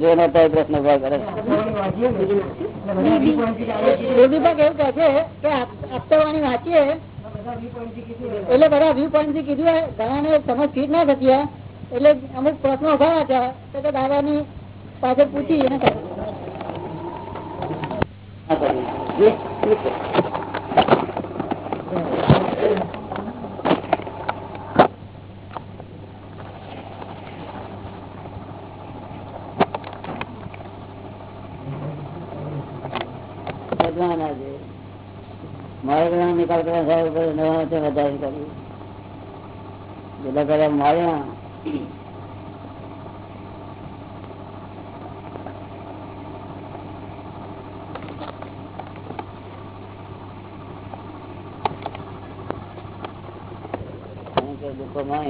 જો નતા પ્રશ્ન ઊભા કરે. બેબીબાગ એવું કહે છે કે હપ્તાવાણી વાંચીએ. એટલે બધા વ્યૂ પોઈન્ટથી કીધું ઘણા ને સમજ ફીટ ના થતી એટલે અમુક પ્રશ્નો ઊભા હતા તો દાદા ની પાછળ પૂછી એને કહ્યું. ના કરવું. ભગવાન છે મારે બધા નિકાલ કરવા સાહેબ ઉપર નવા છે વધારે કર્યું બધા કર્યા માર્યા કારણ કે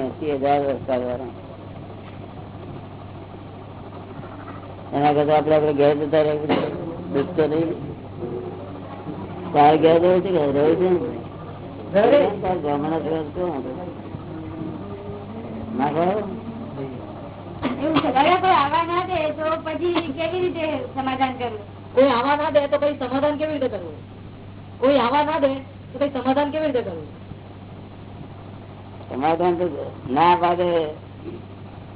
એસી હજાર વર્ષ કાઢવાના એના કરતા આપડે આપડે ઘેર જતા રહી દુઃખ તો નહીં. તાર ઘેર રહ્યો છે કે રહ્યું છે? તાર ગામડા ઘેર શું હતું? ના? એવું છે કોઈ આવા ના દે તો પછી કેવી રીતે સમાધાન કરવું કોઈ આવા ના દે તો કઈ સમાધાન કેવી રીતે કરવું કોઈ આવા ના દે તો કઈ સમાધાન કેવી રીતે કરવું સમાધાન તો ના પાડે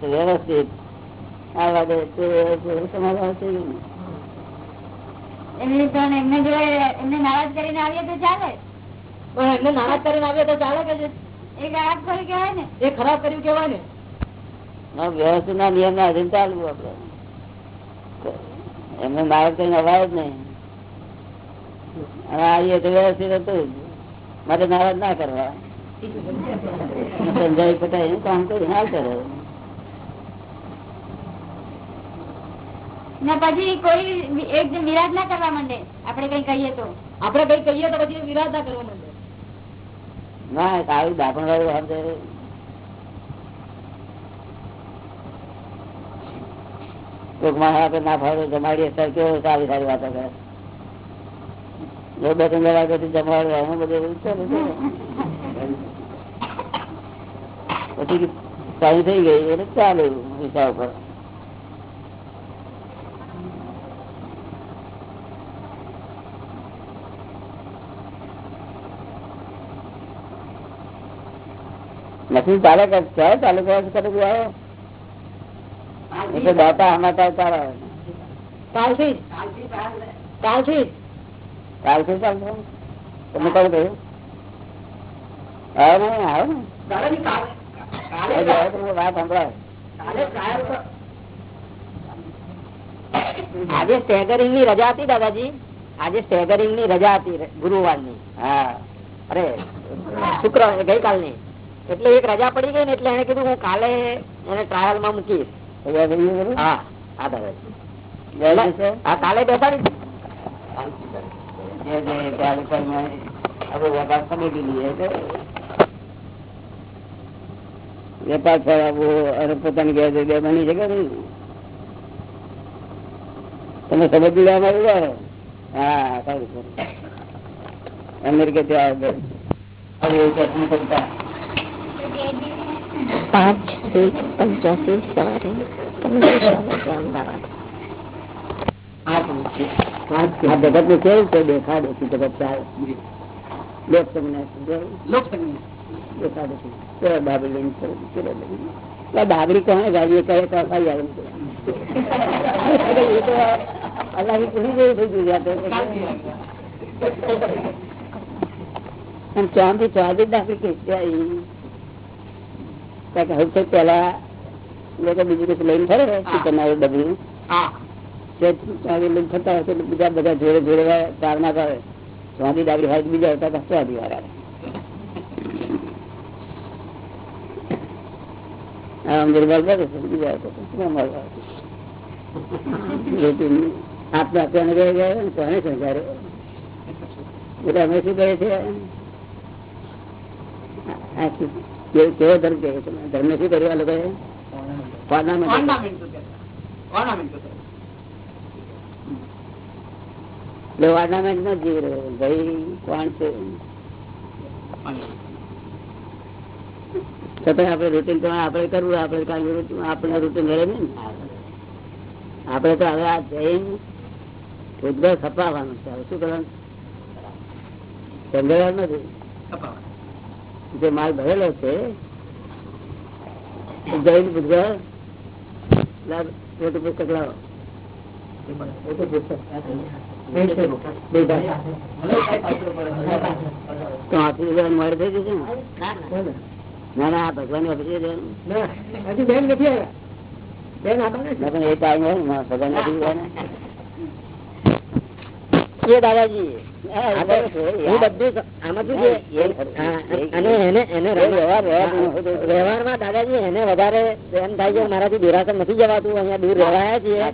વ્યવસ્થિત આ વાદે તો સમાધાન થઈ ગયું ને. એમની પણ એમને જો એમને નારાજ કરીને આવીએ તો ચાલે પણ એમને નારાજ કરીને આવીએ તો ચાલે કે છે? એ ખરાબ કરી કેવાય ને. એ ખરાબ કર્યું કેવાય ને. વ્યવસ્થિત ના નિયમ ના અધીન ચાલવું આપડે એમને નારાજ કઈ અવાય જ નહીં. અને આવીએ તો વ્યવસ્થિત હતું મારે નારાજ ના કરવા. સમજાવી પટાય એનું કામ કરી ના કરે. ને પછી કોઈ એક નિરાશ ના કરવા માંડે આપણે કઈ કહીએ તો. આપડે કઈ કહીએ તો પછી વિરાટ ના કરવા માંડે. ના સારું દાપણ વાળું સમજે કોઈક માણસ ના ફાવે જમાડીએ સર કેવો સારી સારી વાતો કરે. જો બે ત્રણ વાગ્યાથી જમાડવા એનું બધું. પછી સારી થઈ ગઈ, એટલે ચાલે વિચાર ઉપર. નથી ચાલે ક્યારે ચાલુ કરવા કરે આવ્યો એટલે દાતા હમાતા તાર કાલથી જ. કાલથી જ. કાલથી ચાલતો તમે કોણ કહ્યું આવે ને આવે ને આજે આવે વાત સંભળાય. આજે સ્ટેગરિંગની રજા હતી દાદાજી? આજે સ્ટેગરિંગની રજા હતી ગુરુવારની હા. અરે શુક્ર ગઈકાલની. એટલે એક રજા પડી ગઈ ને એટલે એને કીધું હું કાલે એને ટ્રાયલમાં મૂકીશ હા હા કાલે બેસાડી વેપાર ફેરવવો અને પોતાની ઘેર બે બની શકે તમે સમજી લેવા માંગો? હા અમેરિકા ત્યાં. એવું કશું કરતા પાંચથી પંચ્યાસી સવારે તમે અમદાવાદ આ જગતનું કેવું છે દેખાડે છે જગત ચાલે લોક તમને દેખાડે છે કેવા દાબી લઈને ફરે છે, કેવા દાબી. આ દાબડી કોને ગાડીએ કહે તો ખાઈ આવે એ તો અલ્લાહની પૂરી જેવી થઈ ગઈ જાતે. અને ચાંદી ચાંદી દાખલી કે ત્યાં કારણ કે હવે પેલા લોકો બીજું કશું લઈને ફરે ચિકન ડબલું? લઈને ફરતા હોય બીજા બધા જોડે જોડે ચાર ના કરે. સ્વાદી ડાબી હોય બીજા હતા સ્વાદી વાળા રહી ગયા કોને સંસારે? એટલે અમે શું કહે છે? કેવો ધર્મ કે ધર્મ શું કર્યું આ લોકોએ? ઓર્નામેન્ટ. એટલે ઓર્નામેન્ટમાં જીવ રહ્યો. ભાઈ કોણ છે? છતાં આપણે રૂટીન તો આપણે કરવું આપણે કાંઈ આપણે રૂટીન રહે ને. આપડે તો હવે આ જૈન ઉદ્ભવ સપાવવાનું છે. શું કરવાનું? સંગ્રહ નથી. જે માલ ભરેલો છે જૈન બુદ્ધ મોટું પુસ્તક લાવો. તો હાથી જવાનું મળે થઈ જશે ના? ના આ ભગવાન ઓફિસે જવાનું બેન નથી આવ્યા. બેન ના એ ટાઈમ હોય ભગવાન જવાનું એ દાદાજી. હા, એ બરાબર છે. એ બધું આમાં શું છે અને એને એને વ્યવહાર વ્યવહાર વ્યવહારમાં દાદાજી એને વધારે એમ થાય છે મારાથી દેરાસર નથી જવાતું અહીંયા દૂર રહેવાયા છીએ.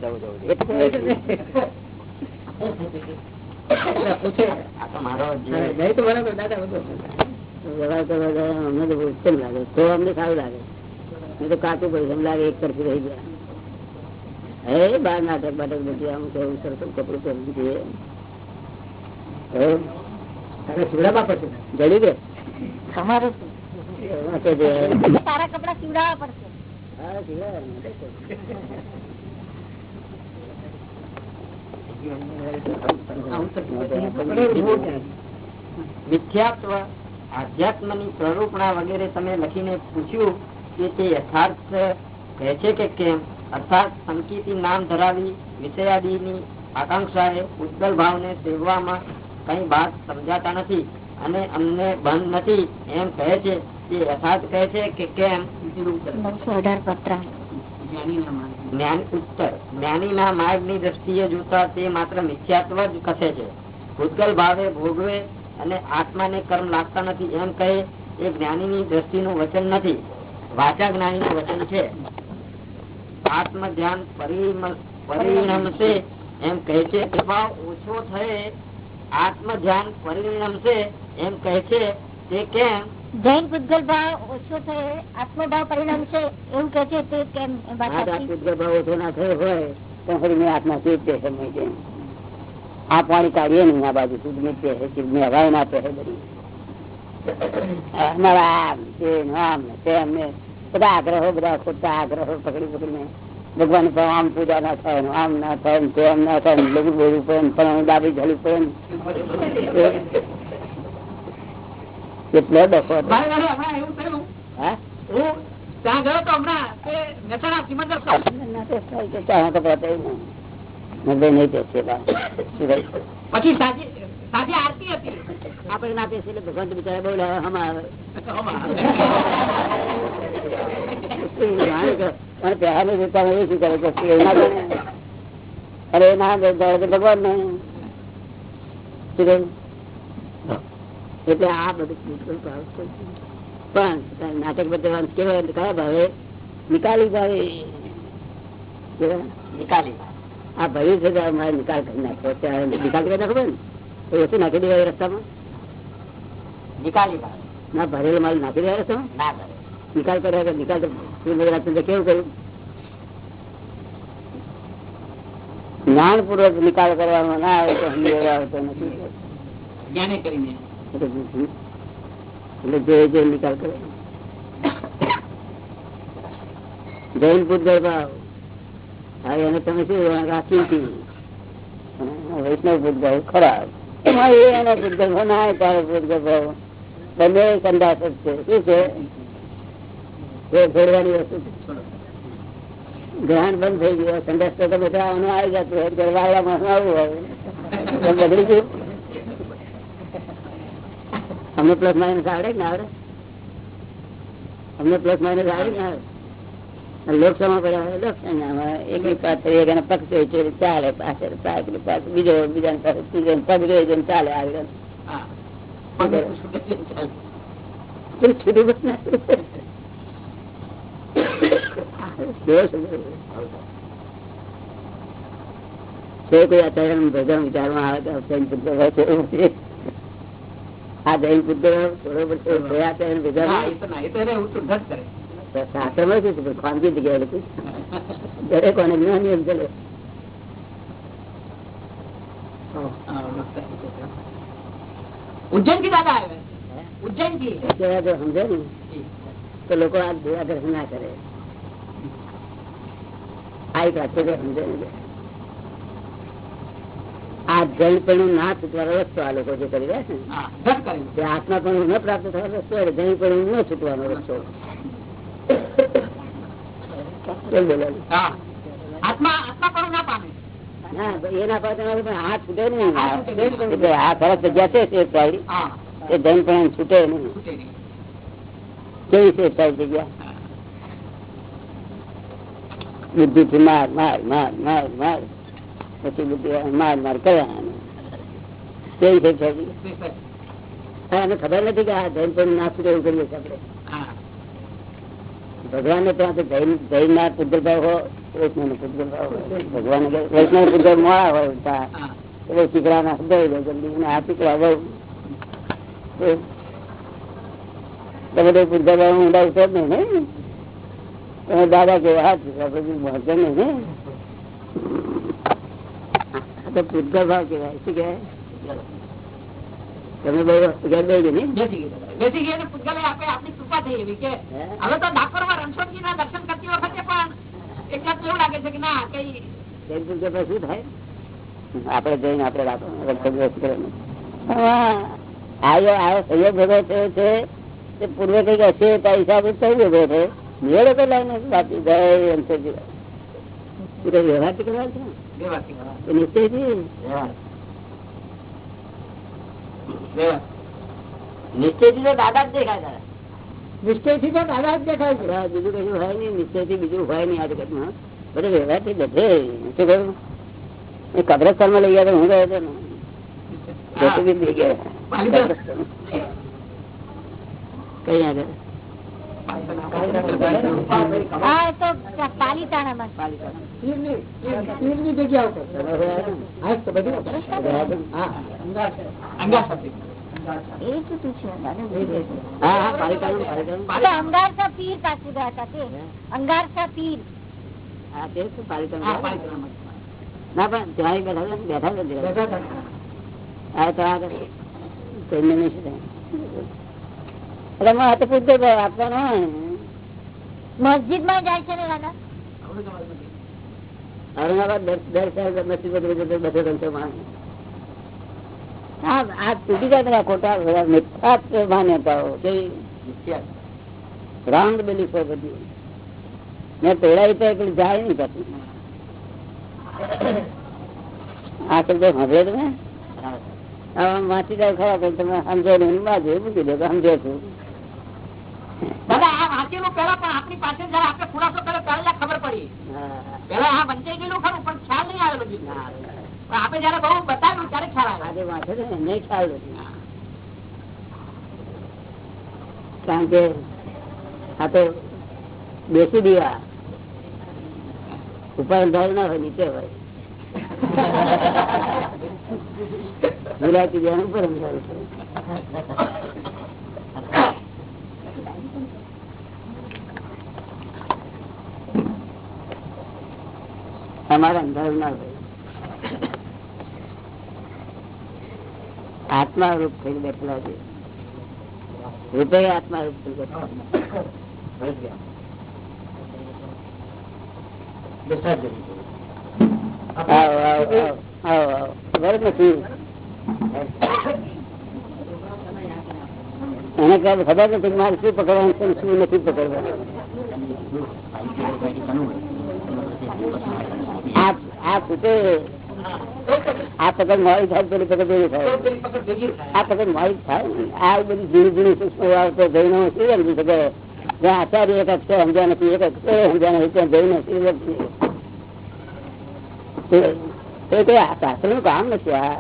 અમને તો બહુ લાગે. તો અમને સારું લાગે. નહીં તો કાચું પડી એમ લાગે એક તરફી રહી ગયા. હે બાર નાટક બાટક બધું આમ કેવું સરસ કપડું પહેરી દઈએ હે તારે કપડા સીવડાવવા પડશે. સીધા. મિથ્યાત્વ સ્વરૂપણા વગેરે તમે લખીને પૂછ્યું કે તે યથાર્થ કહે છે કે કેમ? અર્થાત સંકિતી નામ ધરાવી વિષયાદીની આકાંક્ષાએ ભાવ ભાવને સેવવામાં કઈ વાત સમજાતા નથી અને અમને બંધ નથી. એમ કહે છે તે યથાર્થ કહે છે કે કેમ? નવસો ઉત્તર જ્ઞાની ના માર્ગની દ્રષ્ટિએ જોતા તે માત્ર મિથ્યાત્વ જ કથે છે. ભૂતગલ ભાવે ભોગવે અને આત્માને કર્મ લાગતા નથી. એમ કહે એ જ્ઞાની ની દ્રષ્ટિ નું વચન નથી. વાચા જ્ઞાનીનું વચન છે. આત્મ ધ્યાન પરિણમશે. એમ કહે છે પ્રભાવ ઓછો થયે આત્મ ધ્યાન પરિણમશે એમ કહે છે તે કેમ? જૈન પૂતગલ ભાવ ઓછો થયો આત્મભાવ પરિણામ છે એવું કે છે તે કેમ? ઉદ્ગલ ભાવ ઓછો ના થયો હોય તો ફરી મેં આત્મા છે સમય છે આ પાણી કાઢીએ નહીં આ બાજુ શુદ્ધ છે ની હવાય ના પહેરે બધી. અમારા આમ છે આમ બધા આગ્રહો બધા ખોટા આગ્રહો પકડી પકડીને ભગવાન પણ આમ પૂજા ના થાય આમ ના થાય તેમ ના થાય બધું બોલવું પડે પણ દાબી ઝાડવું પડે એટલે સિમંદર ચોક. ના એટલે ભગવાન બિચારા બહુ લાવે, હમ આવે. જાણે પહેલા નું રૂપા એવું શું કરે? કે અરે ના ભગવાન ને શું કહ્યું? એટલે આ બધું પણ નાટક બધા કેવા કયા ભાવે? નિકાલી ભાવે. નિકાલી. આ ભર્યું છે મારે નિકાલ કરી નાખ્યો ત્યારે નિકાલ કરી નાખો ને ઓછું નાખી દેવાય રસ્તામાં? નિકાલી ના ભરેલો માલ નાખી દેવાય રસ્તામાં? ના નિકાલ કર્યા કે નિકાલ કેવું કર્યું? જ્ઞાનપૂર્વક નિકાલ કરવાનો ના આવે તો સમજ આવતો નથી. એટલે જે- જે જે નિકાલ કરે. જૈન પૂજ્ય ભાવ. એને તમે શું રાખી વૈષ્ણવ પૂજ્ય ખરાબ. એમાં એના ભાવ ના તારો ભાવ. બંને સંદાસ છે. શું છે? છોડવાની વસ્તુ. ગ્રહણ બંધ થઈ ગયો સંઘર્ષ તો તમે આનું આવી જતું હોય ત્યારે વાળવામાં આવું હોય બગડી ગયું અમને પ્લસ માઇનસ આવડે ને આવડે અમને પ્લસ માઇનસ આવડે ને આવડે લોકસભા પડ્યા પાછળ એક પક્ષ હોય છે ચાલે પાછળ પાછળ પાછળ બીજો બીજા પાસે ત્રીજો પગ રહે છે ચાલે આવી છૂટું બસ ના. છે, કોઈ આચાર્ય ભજન વિચારમાં આવે તો. આ જૈન કરે. શાસ્ત્રમાં શું ખાનગી જગ્યાએ લખ્યું દરેક કોને જ્ઞાની એમ ચાલે ઉજ્જૈનથી દાદા આવ્યા ઉજ્જૈનથી કહેવાય સમજે ને. તો લોકો આ દુરાગ્રહ ના કરે. આ એક વાત સમજે આ આ પણ ના છૂટવાનો રસ્તો આ લોકો જે કરી રહ્યા છે આત્મા કર્યું. ન પ્રાપ્ત થવાનો રસ્તો એટલે જૈનપણું ન છૂટવાનો રસ્તો એના પાસે પણ પણ હાથ છૂટે નહીં. આ સરસ જગ્યા છે તે સાઈડ પણ એ જૈનપણ છૂટે છૂટે નહીં. કેવી છે સાહેબ જગ્યા? બુદ્ધિ થી માર માર માર માર માર. પછી બુદ્ધિ માર માર કરવાનું. કેવી સાહેબ? જગ્યા? એને ખબર નથી કે આ જૈન પણ નાસ્તું એવું કરીએ છીએ આપણે. ભગવાન ને ત્યાં જૈન જૈન ના પૂજલ ભાવ હો વૈષ્ણવ નો પૂજલ ભાવ હોય. ભગવાન વૈષ્ણવ પૂજલ મોડા હોય ત્યાં. એટલે ચીકડા ના જલ્દી આ બહુ તમે તો પૂજલ ભાવ ઊંડા ઉતર નહીં ને તમે દાદા કે હા ચીકડા પછી પહોંચે નહીં ને તો ભાવ કેવાય શું કહેવાય તમે બહુ ઘેર બે ગઈ નહીં? બેસી ગયા. બેસી ગયા પૂતગલે આપે આપણી કૃપા થઈ એવી કે હવે તો ડાકોરમાં રણછોડજી ના દર્શન કરતી વખતે પણ એટલા કેવું લાગે છે કે ના કઈ શું થાય? આપણે જઈને રક્ષણ કરે આવ્યો આવ્યો સહયોગ ભેગો થયો છે. તે પૂર્વે કંઈક હશે त्या થઈ ગયો થયો મેળો તો લાઈને બાકી જાય એમ થઈ વ્યવહાર તો કરવા છે નિશ્ચયથી દાદા જ દેખાય તારા. નિશ્ચયથી તો દાદા જ દેખાય છે. બીજું કશું હોય નહીં. નિશ્ચયથી બીજું હોય નહીં આ જગતમાં. બધે વ્યવહારથી બધે. શું કહ્યું એ કબ્રસ્તાનમાં લઈ ગયા તો હું ગયો હતો ને? ગયા આગળ? ને? પણ ત્યાં બેઠા બેઠા. બેઠા હા તો પૂછતો આપવાનો ને. મસ્જિદમાં જાય છે ને દાદા? તમારું દર દર મસ્જિદ બધું માણસ હા આ તૂટી જાય ખોટા બધા મિથ્યા માન્યતાઓ કે રાંગ બિલીફો બધી. મેં પેડાઈ તો એકલી જાય નહીં પછી. આ તો સાંભળ્યો તમે વાંચી જાય ખરા તમે સમજો નહીં બાજુ મૂકી દો સમજો છું. દાદા આ વાંચેલું પેલા પણ આપની પાસે જયારે આપણે ખુલાસો કરે ત્યારે ખબર પડી. પેલા આ વંચાઈ ગયેલું ખરું પણ ખ્યાલ નહીં આવેલો બીજો. પણ આપણે જયારે બહુ બતાવ્યું ત્યારે ખ્યાલ આવે. વાંચે છે નહીં ખ્યાલ કારણ કે આ તો બેસી દીવા. ઉપર અંધારું ના હોય નીચે હોય. ગુલાબી ઉપર અંધારું છે અંધારું ના હોય. આત્મા રૂપ થઈ બેઠેલા છે. રૂપે આત્મા રૂપ થઈ એને ખબર નથી, મારે શું પકડવાનું શું નથી પકડવાનું. આ આ આ પકડ મોડી થાય પેલી પકડ ભેગી થાય. આ પકડ મોડી થાય આ બધી ઝીણી ઝીણી સૂક્ષ્મ આવતો જઈને શું સમજી શકે જ્યાં આચાર્ય એક અક્ષર સમજ્યા નથી એક અક્ષર સમજ્યા નથી ત્યાં જઈને શું સમજી એ- કઈ આ શાસ્ત્રનું કામ નથી આ.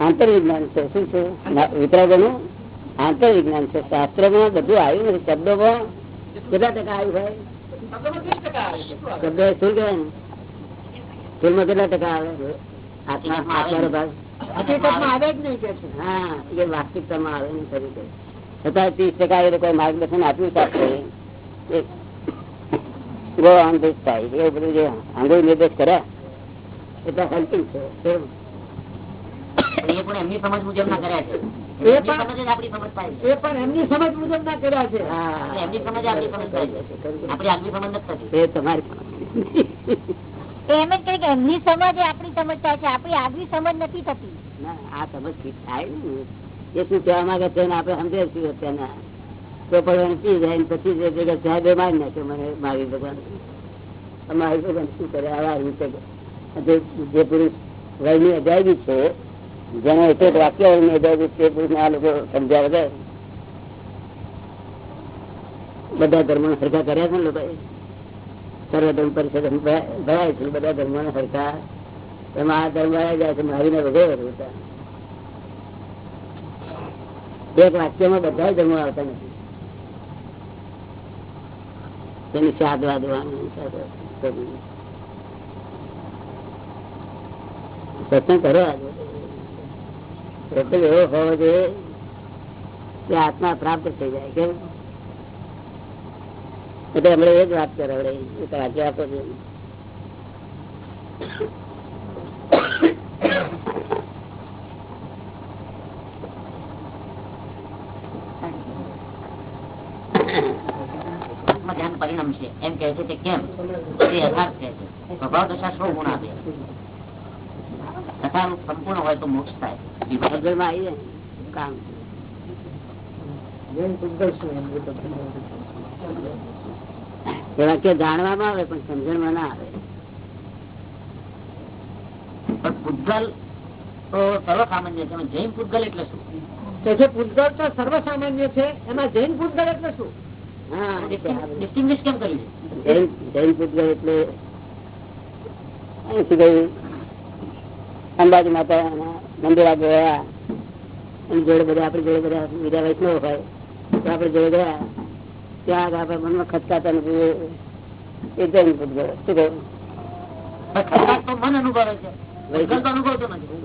આંતરવિજ્ઞાન છે. શું છે? વિતરાગોનું આંતરવિજ્ઞાન છે. શાસ્ત્રમાં બધું આવ્યું નથી. શબ્દોમાં કેટલા ટકા આવ્યું ભાઈ? શબ્દ શું કહેવાય? ને કેટલા ટકા આવે? આત્માનો ભાગ? હકીકતમાં આવે. જ નહીં કે છે. હા એ વાસ્તવિકતામાં આવે ને તરીકે છતાં ત્રીસ ટકા એ લોકોએ માર્ગદર્શન આપ્યું બધું જે આંગળી નિર્દેશ કર્યા એટલા હેલ્પિંગ છે. એ પણ એમની સમજ મુજબ ના કર્યા છે. એ પણ- આપણી સમજ થાય એ પણ એમની સમજ મુજબ ના કર્યા છે. હા. એમની સમજ આપણી સમજ આપણી આગલી સમજ નથી થતી. એ તમારી એમ જ કે એમની સમજ એ આપણી સમજ થાય છે, આપણી આગવી સમજ નથી થતી. આ સમજ ઠીક થાય ને એ શું કહેવા માંગે છે આપણે સમજે છીએ અત્યારના. તો પણ પી જાય પછી જે ભેગા સાહેબ મારી નાખે મને, મારી ભગવાન. મારી ભગવાન શું કરે? આવા રીતે જે પુરુષ વયની અજાયબી છે, જેને એક એક વાક્ય વયની અજાયબી એ પુરુષને આ લોકો સમજ્યા વગર બધા ધર્મો સરખા કર્યા છે ને લોકોએ? સર્વધર્મ પરિષદ ભરાય છે, બધા ધર્મો ફરતા એમાં આ ધર્મ ભરાઈ જાય છે, મારીને વગેરે હતા એક વાક્યમાં બધા ધર્મો આવતા નથી. તેની સાદ વાદવાનું સત્સંગ કરો સત્સંગ એવો હોવો જોઈએ કે આત્મા પ્રાપ્ત થઈ જાય. કેમ? એટલે હમણાં એ જ વાત કરાવડે એક વાક્ય આપો છો. પરિણામ છે. એમ કે છે કેમ? તે યથાર્થ છે. સ્વભાવ દશા સો ગુણ આપે. સંપૂર્ણ હોય તો મોક્ષ થાય. સમજણમાં આવી જાય કામ એ વાક્ય જાણવામાં આવે પણ સમજણમાં ના આવે. પૂતગલ તો સર્વસામાન્ય છે. એમાં જૈન પૂતગલ એટલે શું? કે જે પૂતગલ તો સર્વસામાન્ય છે એમાં જૈન પૂતગલ એટલે શું? હા. ડિસ્ટિંગ્વિશ કેમ કર્યું જૈન જૈન પૂતગલ એટલે અંબાજી માતા મંદિર આગળ ગયા જોડે બધા આપડે જોડે બધા બીજા વૈષ્ણવ હોય તો આપડે જોડે ગયા. ત્યાં આપે મનમાં ખચકાતા નથી. એ જૈન પૂતગલ શું કહ્યું?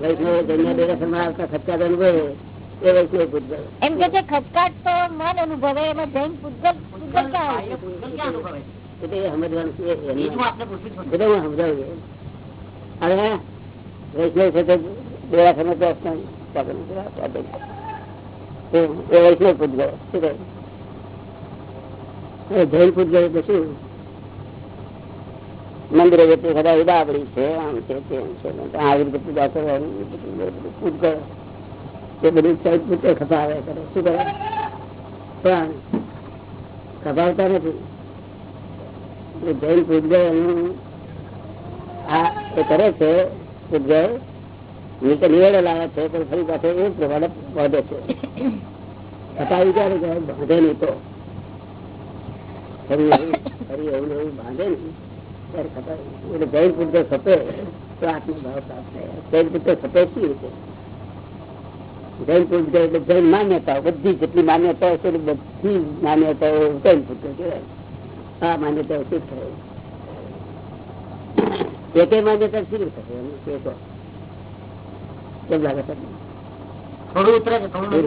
વૈષ્ણવ એમ કે ખચકાટ તો મન અનુભવે એમાં જૈન પૂતગલ પૂતગલ ક્યાં અનુભવે? છે શું દેરાસરમાં તો અસ્નાન સાધન છે, સાધન છે. એ એ વૈષ્ણવ પૂતગલ શું કહે જૈન તો એટલે શું મંદિરે જતી ખરા ઉદાબડી છે, આમ છે, તેમ છે. આવી રીતે પૂજા એ બધું ચૈત પૂછે ખપાવે કરે. શું કરે? પણ ખપાવતા નથી. જૈન પૂજગર એનું આ એ કરે છે પૂજગર નીચે નિવેડો લાવે છે, પણ ફરી પાસે એ પ્રમાણે વધે છે. ખપાવી ક્યારે બાંધે નહીં તો. ફરી એવું એવું બાંધે ને. ત્યારે ખપાય એટલે જૈન પુત્ર સપે તો આત્મભાવ પ્રાપ્ત થાય. જૈન પૂતગલ ખપે શી રીતે? જૈન પૂતગલ એટલે જૈન માન્યતા બધી જેટલી માન્યતા છે એ બધી માન્યતાઓ જૈન પુત્ર કહેવાય. આ માન્યતા શું થાય એકે માન્યતા શી થશે એમ કેમ લાગે તમને? થોડું ઉતરે છે થોડું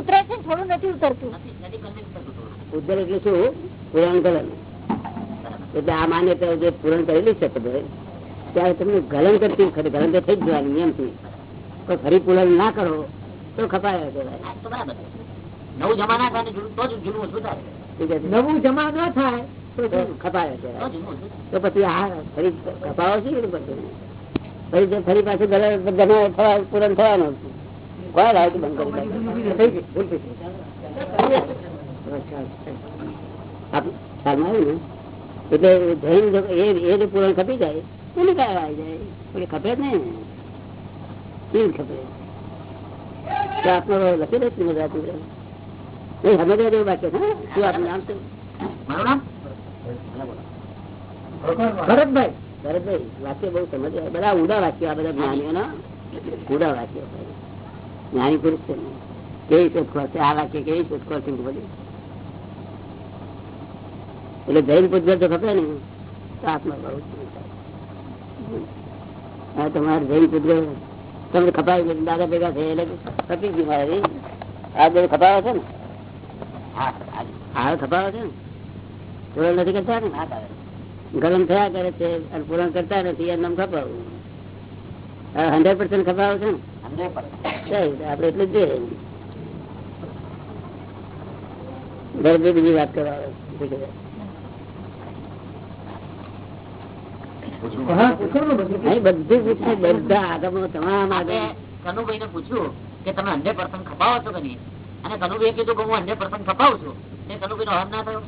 ઉતરે છે થોડું નથી ઉતરતું. ઉદ્ગલ એટલે શું? પુરાણ ગલન. એટલે આ માન્યતા જે પૂરણ કરેલી છે ત્યારે તમને ગલન કરતી ખરી ગલન તો થઈ જ જવાની નિયમથી પણ ફરી પૂરણ ના કરો તો ખપાય. નવું જમા ના થાય ને તો જ જૂનું ઓછું થાય. છે? નવું જમા ન થાય તો ખપાયા તો પછી આ ફરી ખપાવો છે કે ફરી ફરી પાછું પૂરણ થવાનું. કોઈ લાવે બંધ કરી એટલે જૈન એ જે પૂરણ ખપી જાય એને કાંઈ આવી જાય એટલે ખપે જ નહીં ખપે આપનો લખી દે બહુ સમજ બધા ઉડા વાક્યો, આ બધા જ્ઞાનીઓના. ઊંડા વાક્યો જ્ઞાની પુરુષ છે? કેવી શોધખોળ છે? આ વાક્ય કેવી શોધખોળ છે? બધી એટલે જૈન પૂજગલ જો ખપે ને તો આત્મા બહુ હા તમારે જૈન તમને ખપાવી દાદા ભેગા થઈ એટલે ખપી ગયું મારે આ બધું ખપાવે છે ને? હા ખપાવે છે ને? પૂરણ નથી કરતા ને? ના થાય કરે છે અને પૂરણ કરતા નથી એમ ખપાવું. હંડ્રેડ પર્સન્ટ ખપાવે છે ને? આપડે એટલું જ જોઈએ. ઘરે બીજી વાત કરવા આવે. હા પૂછો ને બધું પૂછે બધા આગળ તમામ આગળ કનુભાઈ ને પૂછ્યું કે તમે હંડ્રેડ પર્સન્ટ ખપાવો છો કે નહીં? અને કનુભાઈ કીધું કે હું હંડ્રેડ પર્સન્ટ ખપાવું છું. એ કનુભાઈ નો હમ ના થયો.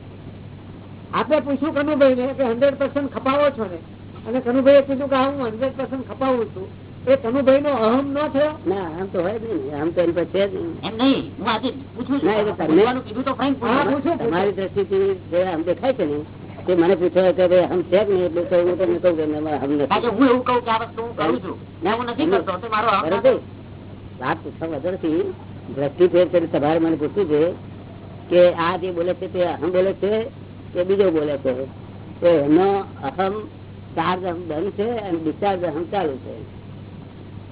આપણે પૂછ્યું કનુભાઈ ને કે હંડ્રેડ પર્સન્ટ ખપાવો છો ને? અને કનુભાઈ કીધું કે હું હંડ્રેડ પર્સન્ટ ખપાવું છું. એ કનુભાઈ નો અહમ ન થયો? ના આમ તો હોય જ નહીં. આમ તો એની પાસે જ એમ નહીં. હું આજે પૂછું કીધું તો તમારી દ્રષ્ટિથી જે આમ દેખાય છે ને તે મને પૂછે કે ભાઈ આમ છે કે નહીં? એટલે હું તમને કહું કે હમ નથી. હું એવું કહું કે આ વસ્તુ હું કરું છું. હું નથી કરતો મારો? વાત પૂછવા વગરથી દ્રષ્ટિ ફેર કરી તમારે મને પૂછ્યું છે કે આ જે બોલે છે તે અહમ બોલે છે કે બીજો બોલે છે? તો એનો અહમ ચાર્જ અહમ બંધ છે અને ડિસ્ચાર્જ અહમ ચાલુ છે.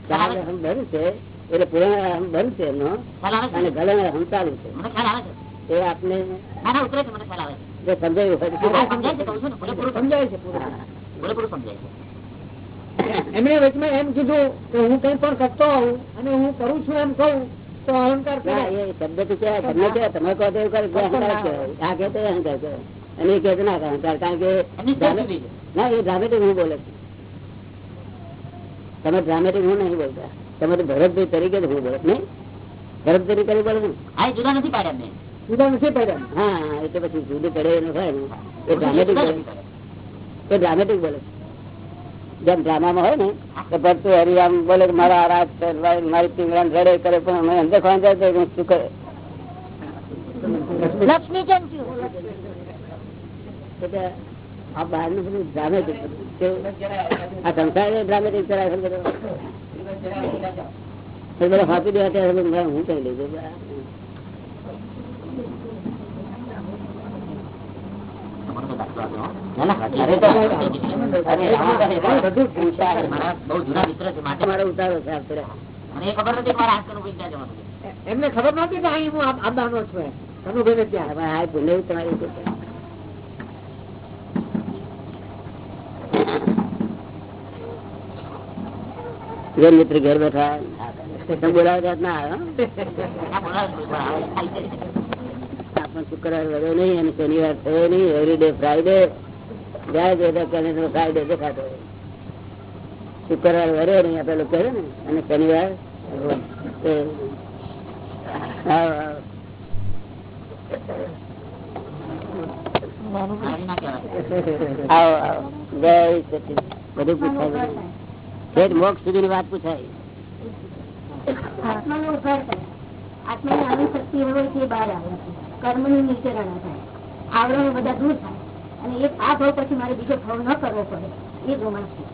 ચાર્જ અહમ ધન છે એટલે પૂર્ણ અહમ ધન છે એનો અને છે? ગલન અહમ ચાલુ છે. છે. એ આપને છે મને ખ્યાલ આવે છે. સમજાય એમણે વચમાં એમ કીધું કે હું કઈ પણ કરતો આવું અને હું કરું છું એમ કહું તો અહંકાર શબ્દ તો છે તમને છે તમે કહો તો એવું. આ કહે અહંકાર કહેવાય. અને એ ના અહંકાર કારણ કે. ના એ ડ્રામેટિક હું બોલે છું. તમે ડ્રામેટિક હું નહીં બોલતા. તમે તો ભરતભાઈ તરીકે જ હું બોલે નહીં? ભરત તરીકે બોલે છું જુદા નથી પાડ્યા જુદા નથી પડ્યા હા એટલે પછી જુદું પડે એનું હોય ને. એ ડ્રામેટિક બોલે. એ ડ્રામેટિક બોલે. જેમ ડ્રામામાં હોય ને કે ભરતું હરી બોલે કે મારા આ રાત મારી મારી રડે કરે પણ અમે અંદર ખોવાઈ જાય તો શું કરે? લક્ષ્મીચંદ થયું એટલે આ બધું ડ્રામેટિક આ સંસાર ડ્રામેટિક કરાય છે બધું. બધા ફાંપી દેવા ત્યારે હું કઈ લીધું ના, ના, અરે તો અરે, બધું પૂછા છે. મારા બહુ જૂના મિત્ર છે માટે મારો ઉતારો છે આપણે મને એ ખબર નથી કે મારા હાથ કનુભાઈ ક્યાં જવાનું છે. એમને ખબર નહોતી કે અહીં હું આ- છું. કનુભાઈને ત્યાં. આ ભૂલે તમારી રીતે. મિત્ર ઘર બેઠા. બોલાવે ના આવે. પણ શુક્રવાર વર્યો નહીં અને શનિવાર થયો નહીં એવરીડે ફ્રાઈડે જાય છે તો ફ્રાઈડે દેખાતો શુક્રવાર વર્યો નહીં આપડે લોકો ને અને શનિવાર આવો, આવો. જય સચિન. બધું પૂછાય મોક્ષ સુધીની વાત પૂછાય. આત્માનો આવી હોય તે બહાર આવે છે. કર્મની નીચે રણા થાય આવરણો બધા દૂર થાય અને એક આ ભાવ પછી મારે બીજો ભાવ ન કરવો પડે. એ રોમાંચ છે.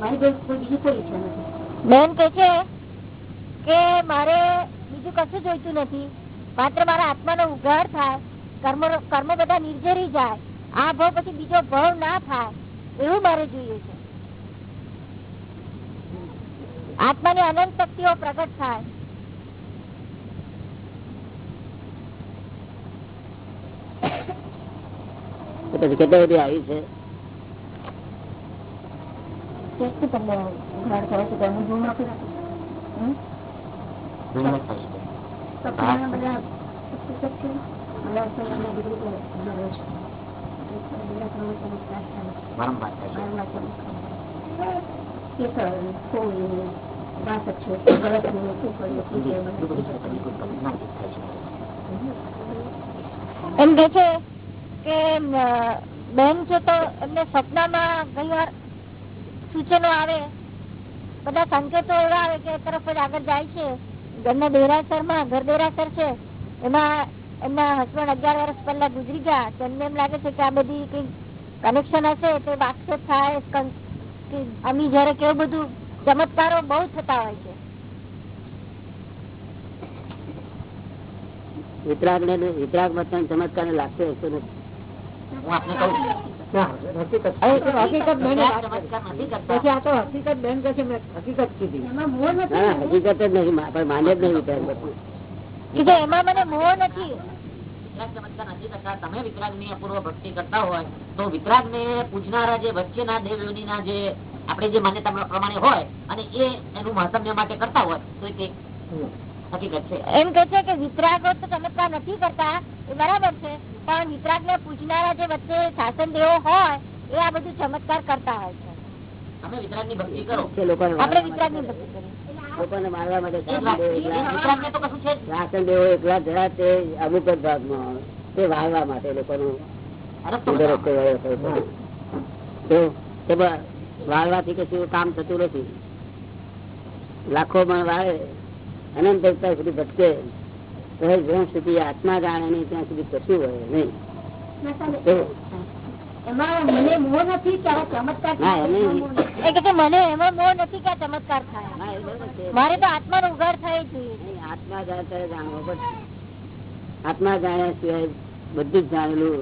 મારી કોઈ બીજી કોઈ ઈચ્છા નથી. બેન કે છે કે મારે બીજું કશું જોઈતું નથી. માત્ર મારા આત્માનો ઉઘાડ થાય કર્મ કર્મ બધા નિર્જરી જાય. આ ભાવ પછી બીજો ભાવ ના થાય. એવું મારે જોઈએ છે. આત્માની અનંત શક્તિઓ પ્રગટ થાય તો પછી કેટલી બધી આવી છે તેથી તમને ઉઘાડ થયો છે તમે જોવું નથી હમ? ધૂળ થાય છે. તો ઘણા બધા પુસ્તક છે મારા સૈયાને દીકરી તો મળે છે બધા ત્રણ ચમત્કાર થાય છે વારંવાર થાય છે. બારમા ચમત્કાર કેસર કોળી વાસક છે ગળતની કુકડીઓ બીજી- કીધે બીજી બધી છે, બધી કોઈ બધી આવી છે. એમ કે છે કે બેન છે તો એમને સપનામાં ઘણી વાર સૂચનો આવે, બધા સંકેતો એવા આવે કે તરફ જ આગળ જાય છે. ઘરના દેરાસરમાં ઘર દેરાસર છે, એમાં એમના હસબન્ડ અગિયાર વર્ષ પહેલા ગુજરી ગયા. તો એમને એમ લાગે છે કે આ બધી કઈ કનેક્શન હશે, તો વાક્ષેપ થાય અમી જયારે કેવું બધું ચમત્કારો બહુ થતા હોય છે. વિતરાગ ને વિતરાગ મતન ચમત્કાર લાગતો હશે નથી હું આપને કહું નથી કરતા પછી આ તો હકીકત બેન કહે છે મેં હકીકત કીધી. એમાં મોહ નથી ના, હકીકત જ નહીં આપણે માન્ય જ નહીં વિતરાગ મતદાન. એમાં મને મોહ નથી. ચમત્કાર નથી તમે વિતરાગની અપૂર્વ ભક્તિ કરતા હોય તો વિતરાગ ને પૂજનારા જે વચ્ચેના દેવયોની ના જે આપણે જે માન્યતા પ્રમાણે હોય અને એ એનું મહાત્મ્ય માટે કરતા હોય તો એમ કે છે કે વિતરાગો તો ચમત્કાર નથી કરતા એ બરાબર છે પણ વિતરાગ ને પૂછનારા જે વચ્ચે શાસન દેવો હોય એ આ બધું ચમત્કાર કરતા હોય છે. તમે વિતરાગની ભક્તિ કરો. આપણે વિતરાગની ભક્તિ કરીએ. લોકોને મારવા માટે શાસન દેવો એકલા- વિતરાગ ને તો કશું છે જ. શાસન દેવો જરા તે અમુક જ ભાગમાં તે વાળવા માટે લોકોનું વાળવાથી કશું કામ થતું નથી. લાખો પણ વાળે અનંત અવતાર સુધી ભટકે. તો જ્યાં સુધી આત્મા જાણે નહીં ત્યાં સુધી કશું હોય નહીં. મને મોહ નથી ચમત્કાર થાય, છે, ના, છે. મારે તો આત્માનો ઉઘાડ થાય જ આત્મા જાણે ત્યારે જાણવો પડશે. આત્મા જાણ્યા સિવાય બધું જ જાણેલું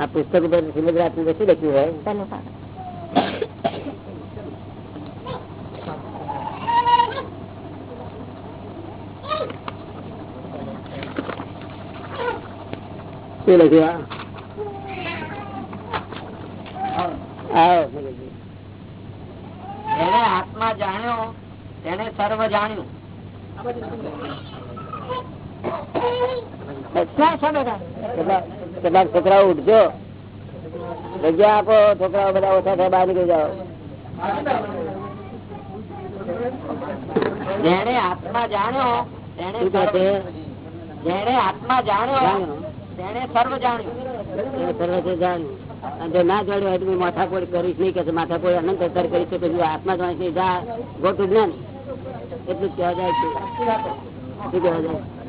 આ પુસ્તક ઉપર શ્રીમદ કશું લખ્યું હોય. લખ્યું આ? જેને આત્મા જાણ્યો તેને સર્વ જાણ્યું. કેટલાક છોકરાઓ ઉઠજો. જગ્યા આપો છોકરાઓ બધા ઓછા થાય બહાર નીકળી જાઓ. જેને આત્મા જાણ્યો તેને છે? જેને આત્મા જાણ્યો. તેને જાણ્યું. અને ના જાણ્યું હોય તો માથાકોડ કે માથાકોડ અનંત અવતાર કરીશ તો પછી આત્મા જાણે છે જા જ્ઞાન. એટલું કહેવા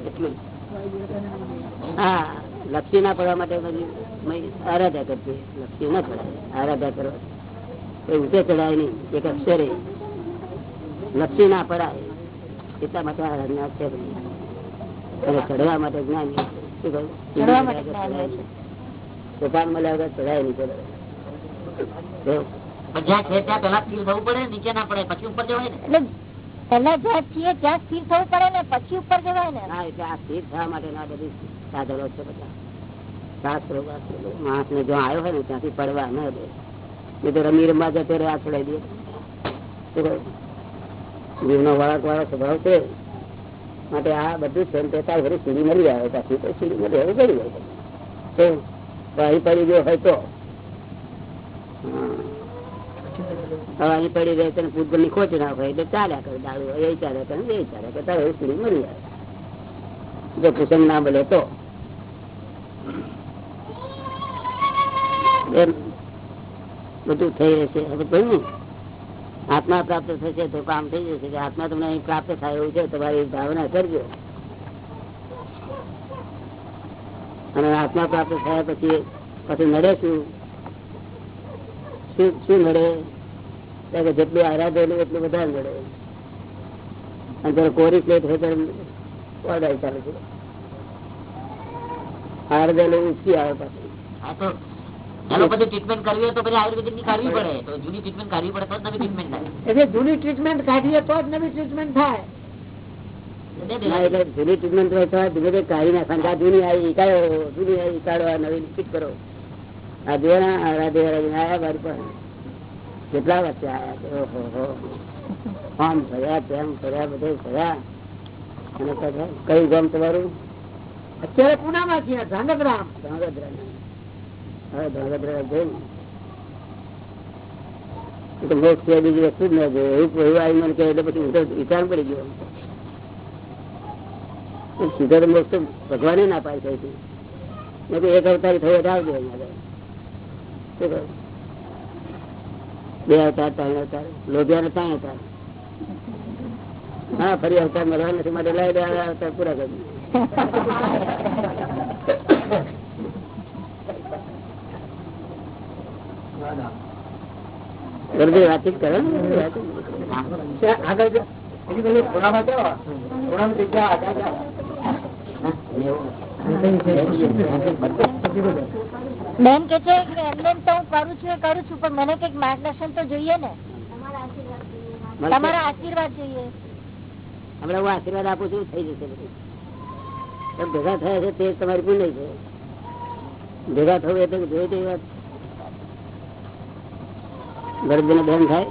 એટલું હા લક્ષી ના પડવા માટે મય આરાધા કરતી લક્ષી ના પડાય આરાધા કરવા એ ઊંચે ચડાય નહીં, એક અક્ષરે. લક્ષી ના પડાય. એટલા માટે આરાધના છે. ચડવા માટે જ્ઞાન. શું કહ્યું ચડવા માટે જ્ઞાન હોય છે. તોફાન મળ્યા વગર ચડાય નહીં ચડે તો પણ જ્યાં છે ત્યાં પેલા સ્થિર થવું પડે નીચે ના પડે પછી ઉપર જવાય ને? એટલે જ્યાં છીએ ત્યાં સ્થિર થવું પડે ને પછી ઉપર જવાય ને? ના એટલે આ સ્થિર થવા માટે બધી સાધનો છે બધા. શાસ્ત્રો માણસ ને જો આવ્યો હોય ને ત્યાંથી પડવા ન દે. નહીં તો રમી રમવા જતો રહે આ છોડાઈ દે? જીવનો વળાક વાળો સ્વભાવ છે. માટે આ બધું છે ને તે તાર ઘરે સીડી મળી આવે પાછી તો સીડી મળી આવે પડી જાય. તો અહીં પડી ગયો હોય તો. હવે અહીં પડી ગયો તને પૂતગલની ખોચ ના હોય એટલે ચાલ્યા કરે, દારૂ એ ચાલ્યા કરે એ ચાલ્યા કરે, તારે સીડી મળી જાય. જો કુસંગ ના બોલે તો. બધું થઈ રહેશે. હવે કહ્યું આત્મા પ્રાપ્ત થશે તો કામ થઈ જશે કે આત્મા તમને અહીં પ્રાપ્ત થાય એવું છે, તમારી ભાવના કરજો. અને આત્મા પ્રાપ્ત થયા પછી પછી નડે શું? શું શું નડે? કે જેટલું આરાધેલું એટલું બધા નડે. અને ત્યારે કોરી પ્લેટ હોય ત્યારે ઓર્ડર ચાલે છે. આરાધેલું ઉચકી આવે પાછું. આ તો ટ્રીટમેન્ટ કરવી હોય તો પછી આયુર્વેદિકની કાઢવી પડે. તો જૂની ટ્રીટમેન્ટ કાઢવી પડે તો જ નવી ટ્રીટમેન્ટ થાય. એટલે જૂની ટ્રીટમેન્ટ કાઢીએ તો જ નવી ટ્રીટમેન્ટ થાય. જૂની ટ્રીટમેન્ટ હોય તો ધીમે ધીમે કાઢી નાખવાની. આ જૂની આવી કાઢો જૂની આવી કાઢો નવી ફિટ કરો. આ જો રાધે રાધે આયા મારી પાસે કેટલા વચ્ચે ઓહો આમ ફર્યા તેમ ફર્યા બધે ફર્યા અને કયું ગામ તમારું? અત્યારે પુનામાં છીએ ધાંગધ્રામ. ધ્રાંગધ્રા હવે ધ્રાંગધ્રા જઈને એ તો મોક્ષ સિવાય બીજી વસ્તુ જ ન જોઈએ એવું એવું આવી મને એટલે પછી વિચાર પડી ગયો. એ મોક્ષ ભગવાને ના પાય હતી એક અવતાર થયો આવજો. બે અવતાર, ત્રણ અવતાર. લોભિયા ને ત્રણ અવતાર. હા, ફરી અવતાર મળવા નથી. માટે આ અવતાર પૂરા કરી વાતચીત કરે ને? આગળ. બેન કે છે એમને તો હું કરું છું એ કરું છું પણ મને કંઈક માર્ગદર્શન તો જોઈએ ને. તમારા આશીર્વાદ જોઈએ. હમણાં હું આશીર્વાદ આપું છું થઈ જશે બધું. ભેગા થયા છે તે તમારી ભૂલ છે ભેગા થવું એટલે જોઈ તેવી વાત ગરબીને બેન થાય?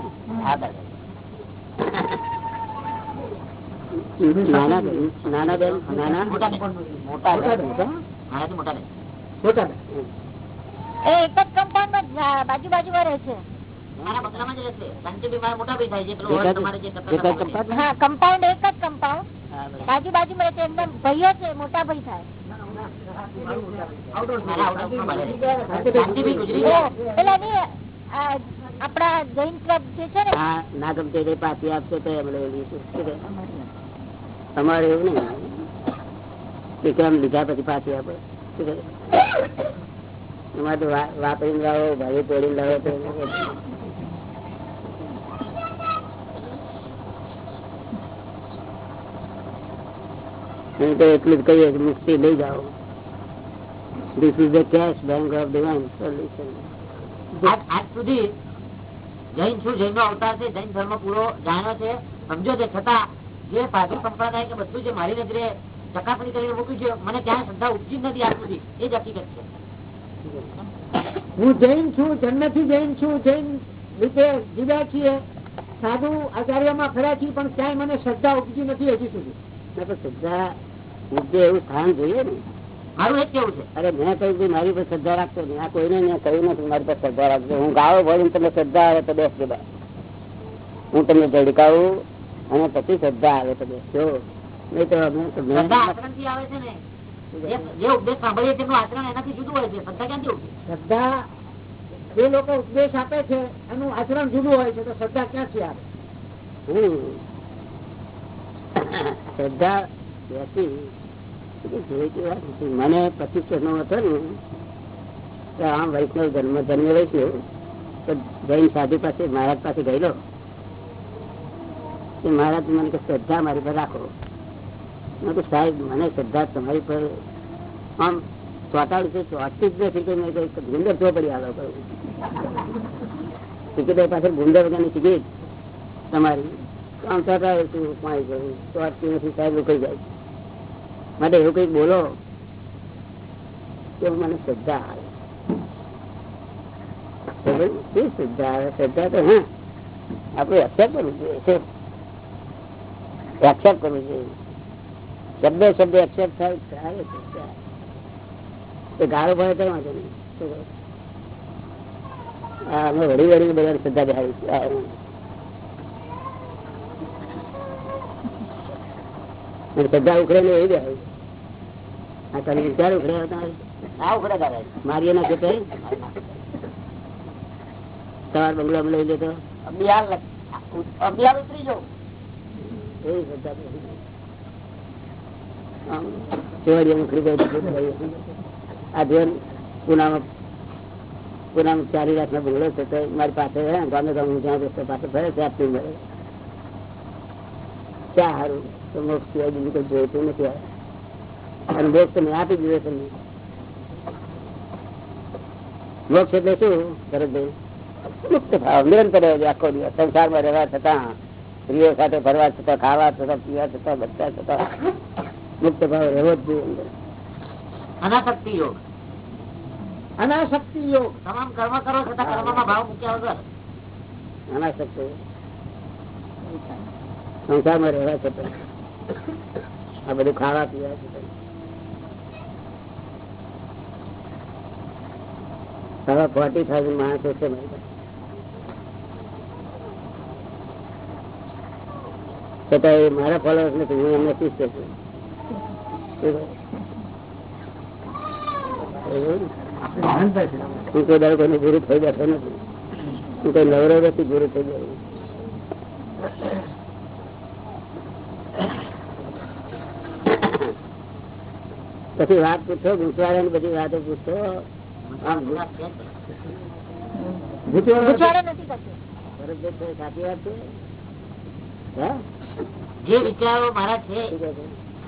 નાના બેન? નાના બેન? નાના? મોટા મોટા મોટા ને. મોટા? એ એક જ કમ્પાઉન્ડમાં બાજુ બાજુમાં રહે છે. થાય કમ્પાઉન્ડ એક જ કમ્પાઉન્ડ હા, બાજુ બાજુમાં રહે છે એમના ભાઈઓ છે મોટા ભાઈ થાય. મારા આઉટહાઉસમાં મળે છે. શાંતિ બી ગુજરી એ જાય. પેલા ની આ આપણા જૈન ક્લબ જે છે ને હા ના ગમતે તે પાછી આપશે તો એમ લેવી છે. શું કહે? તમારે એવું નહીં વિક્રમ લીધા પછી પાછી આપે એમાં તો વાપરીને લાવો ભાઈ તોડીને લાવો તો નહીં તો એટલું જ કહીએ કે મુક્તિ લઈ જાઓ this is the cash bank of divine solution આજ સુધી જૈન શું જૈન નો અવતાર છે? જૈન ધર્મ પૂરો જાણ્યો છે? સમજો છે? છતાં જે સાધુ સંપ્રદાય કે બધું જે મારી નજરે ચકાસણી કરીને મૂકી છે મને ક્યાંય શ્રદ્ધા ઉપજી નથી આ સુધી. એ જ હકીકત છે. હું જૈન છું જન્મથી જૈન છું જૈન રીતે જીવ્યા છીએ. સાધુ આચાર્યમાં ફર્યા છીએ પણ ક્યાંય મને શ્રદ્ધા ઉપજી નથી હજી સુધી. શ્રદ્ધા ઉપજે એવું સ્થાન જોઈએ ને. મારું એ કેવું છે. અરે મેં કહ્યું કે મારી પર શ્રદ્ધા રાખતો નહીં આ કોઈને મેં કહ્યું નથી મારી પર શ્રદ્ધા રાખજો. હું ગાળો ભરીને તમને શ્રદ્ધા આવે તો બેસ હું તમને ઝડકાવું અને પછી શ્રદ્ધા આવે તો બેસજો નહીં તો અમે શ્રદ્ધા જે- લોકો ઉપદેશ આપે છે એનું આચરણ જુદું હોય છે તો શ્રદ્ધા ક્યાંથી આવે. શ્રદ્ધા બેસી. મને પચીસ વર્ષનો હતો ને આમ વૈષ્ણવ જન્મ જન્મ વૈષ્ણવ તો જૈન સાધુ પાસે, મહારાજ પાસે ગયેલો કે મહારાજ મને કે શ્રદ્ધા મારી પર રાખો. મેં કહ્યું સાહેબ, મને શ્રદ્ધા તમારી પર આમ ચોટાડું છે ચોટતી જ નથી કે મેં કઈ ગુંદર ચોપડી આવ્યો કહ્યું ટિકિટ પાછળ ગુંદર વગરની ટિકિટ તમારી. આમ ચોટાડું છું પાણી ચોટતી નથી, સાહેબ રોકાઈ જાય. માટે એવું કઈ બોલો તો મને શ્રદ્ધા આવે. શું શ્રદ્ધા આવે? શ્રદ્ધા તો હા. આપણે એક્સેપ્ટ કરવું જોઈએ એક્સેપ્ટ કરવું જોઈએ. શબ્દ શબ્દ એક્સેપ્ટ થાય ત્યારે શ્રદ્ધા ગાળો ભરે તો વાંધો નહીં. અમે વળી વળી બધા શ્રદ્ધા અને શ્રદ્ધા ઉખડે ને એવી બેહાડી આ તમે ક્યારે ઉખડે હતા? ના ઉઘડે મારી એના ખેતર સવાર બંગલો લઈ લેતો? અબિયાર ઉતરી આ પુનામાં ચારી રાત નો બંગલો છે તો મારી પાસે ગામે ગામ જ્યાં બેસતો પાસે ફરે ત્યાં પી મળે. ક્યાં સારું તો મોક્ષ સિવાય બીજું કોઈ જોઈતું નથી આવે અને મોક્ષ તમે આપી દીધો તમને મોક્ષ એટલે શું ભરતભાઈ? મુક્ત ભાવ નિરંતર આખો દિવસ. સંસારમાં રહેવા છતાં સ્ત્રીઓ સાથે ફરવા છતાં ખાવા છતાં પીવા છતાં બધા છતાં મુક્ત ભાવ રહેવો જ જોઈએ. અનાશક્તિ યોગ. અનાશક્તિ યોગ. તમામ કર્મ કરો છતાં કર્મમાં ભાવ મૂક્યા વગર. અનાશક્તિ સંસારમાં રહેવા છતાં. આ બધું ખાવા પીવા છતાં. હવે ફોર્ટી થાઉઝન્ડ માણસો છે છતાં એ મારા ફોલોઅર્સ નથી હું એમને શીખ છું? હું કોઈ દાડો કોઈને ગુરુ થઈ બેઠો નથી. હું કોઈ નવરો નથી ગુરુ થઈ ગયો પછી વાત પૂછો ગુંચવાડે ની બધી વાતો પૂછો. જે વિચારો મારા છે?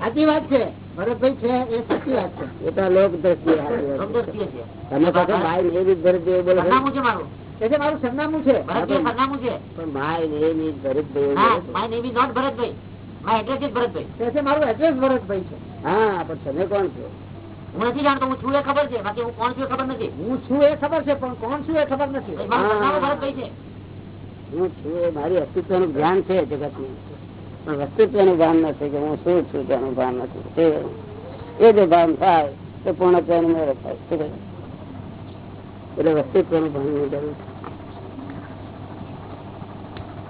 સાચી વાત છે ભરતભાઈ છે એ સાચી વાત છે. એ તો લોક દ્રષ્ટિએ તમે કહો ભાઈ એ ને ભરતભાઈ બોલો છે. મારું. એ મારું સરનામું છે. ભરતભાઈ સરનામું છે. પણ માય ને એવી જ Bharatbhai. My name is not Bharatbhai. My address is Bharatbhai. એ છે મારું એડ્રેસ ભરતભાઈ છે. હા પણ તમે કોણ છો? હું નથી જાણતો હું છું એ ખબર છે. બાકી હું કોણ છું ખબર નથી. હું છું એ ખબર છે પણ કોણ છું એ ખબર નથી. હું છું એ મારી અસ્તિત્વનું જ્ઞાન છે જગતનું પણ વસ્તુત્વનું ભાન નથી કે હું શું છું તેનું ભાન નથી. એ જો ભાન થાય તો પૂર્ણત્વનું મેળ થાય એટલે અસ્તિત્વ વસ્તુત્વનું ભાનની જરૂર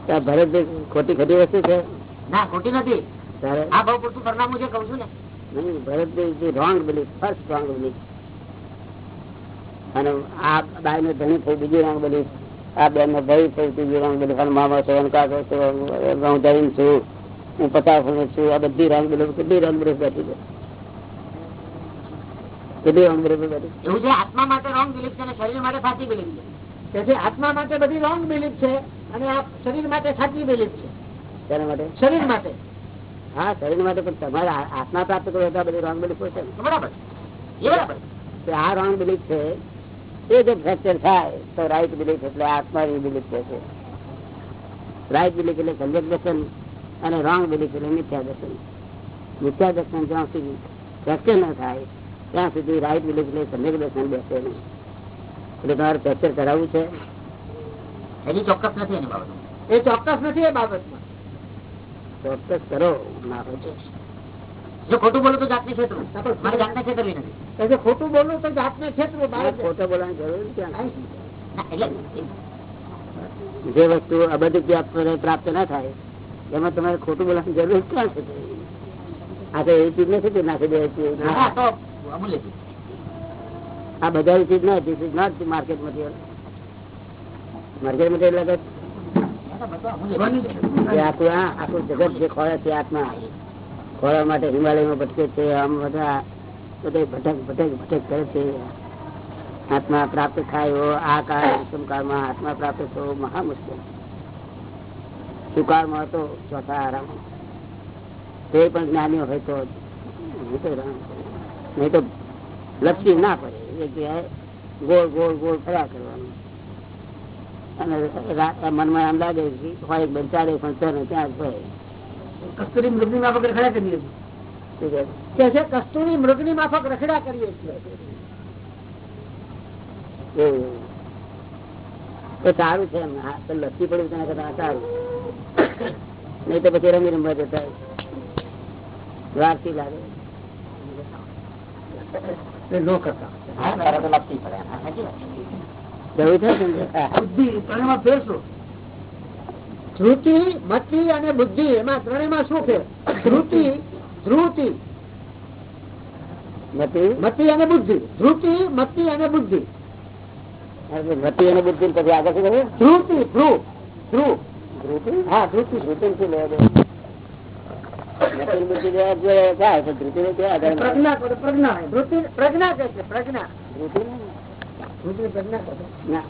ત્યાં આ ભરતભાઈ ખોટી ખોટી વસ્તુ છે? ના ખોટી નથી. આ ભાવ પૂરતું સરનામું છે કઉ છું ને. Bharatbhai wrong belief first wrong belief અને આ બાઈ નો ધણી થઈ બીજી રોંગ બિલીફ આ બેન નો ભાઈ થઈ ત્રીજી રોંગ બિલીફ અને મામા છે કાકો છે હું જઈને છું હું પચાસ વર્ષ છું આ બધી રોંગ બિલીફ કેટલી રોંગ બિલીફ બેઠી છે? કેટલી રોંગ બિલીફ બેઠી એવું છે આત્મા માટે રોંગ બિલીફ છે અને શરીર માટે સાચી બિલીફ છે. તેથી આત્મા માટે બધી રોંગ બિલીફ છે અને આ શરીર માટે સાચી બિલીફ છે. શરીર માટે. હા શરીર માટે પણ તમારે આત્મા પ્રાપ્ત કરો એટલે બધી રોંગ બિલીફ છે બરાબર. આ રોંગ બિલીફ છે એ જો ફ્રેક્ચર થાય તો રાઈટ બિલીફ એટલે આત્મા બિલીફ છે. રાઈટ બિલીફ એટલે સમ્યક દર્શન અને રોંગ બિલીફ એટલે મિથ્યા દર્શન. મિથ્યા દર્શન જ્યાં સુધી ફ્રેક્ચર ન થાય ત્યાં સુધી રાઈટ બિલીફ એટલે સમ્યક દર્શન બેસે નહીં. એટલે તમારે ફ્રેક્ચર કરાવવું છે. એની ચોક્કસ નથી એની બાબત એ ચોક્કસ નથી એ બાબતમાં. ચોક્કસ કરો. ના તો. જો ખોટું બોલું તો જાતને છેતરું. મારે જાતને નથી. ખોટું બોલવું તો જાતને છેતરું ખોટો બોલવાની જરૂર ક્યાં જે વસ્તુ અબધિક પ્રાપ્ત ના થાય એમાં તમારે ખોટું બોલવાની જરૂર ક્યાં છે? આ તો એવી ચીજ નથી કે નાખી દે આ બધા ચીજ ના હતી not market material market material આખું આખું જગત જે ખોળે છે આત્મા, ખોળવા માટે હિમાલયમાં ભટકે છે, આમ બધા, બધે ભટક ભટક ભટક કરે છે. આત્મા પ્રાપ્ત થાય આ કાળ આત્મા પ્રાપ્ત થવો મહા મુશ્કેલ. સુકાળમાં હતો ચોથા આરામ તે પણ જ્ઞાનીઓ હોય તો નહીં તો. લપસી ના પડે. એ જગ્યાએ ગોળ ગોળ ગોળ ફર્યા કરવાનું. અને મનમાં એમ લાગે હોય એક બંધ ચાલે પણ ત્યાં જ હોય. કસ્તુરી મૃગની માફક રખડા કરીએ કે છે કસ્તુરી મૃગની માફક રખડા કરીએ છીએ. એ સારું છે એમ. લસ્સી પડ્યું ત્યાં કરતા સારું. નહીં તો પછી રમી રમવા જતા વારસી લાગે. નો કરતા. હા, તો પડે. હા, સાચી વાત છે. જવું છે ને? હા. બુદ્ધિ ત્રણેયમાં ફેર શું? ધ્રુતિ મતિ અને બુદ્ધિ એમાં ત્રણેયમાં શું ફેર? ધ્રુતિ ધ્રુતિ. મતિ? અને બુદ્ધિ. ધ્રુતિ મતિ અને બુદ્ધિ. મતિ અને બુદ્ધિ પછી આગળ શું કહ્યું ધ્રુતિ ધ્રુવ ધ્રુવ ધ્રુતિ? હા ધ્રુતિ. શું લેવા દે? પ્રજ્ઞા પ્રજ્ઞા. ધ્રુતિ પ્રજ્ઞા કે છે પ્રજ્ઞા. ધ્રુતિ ને?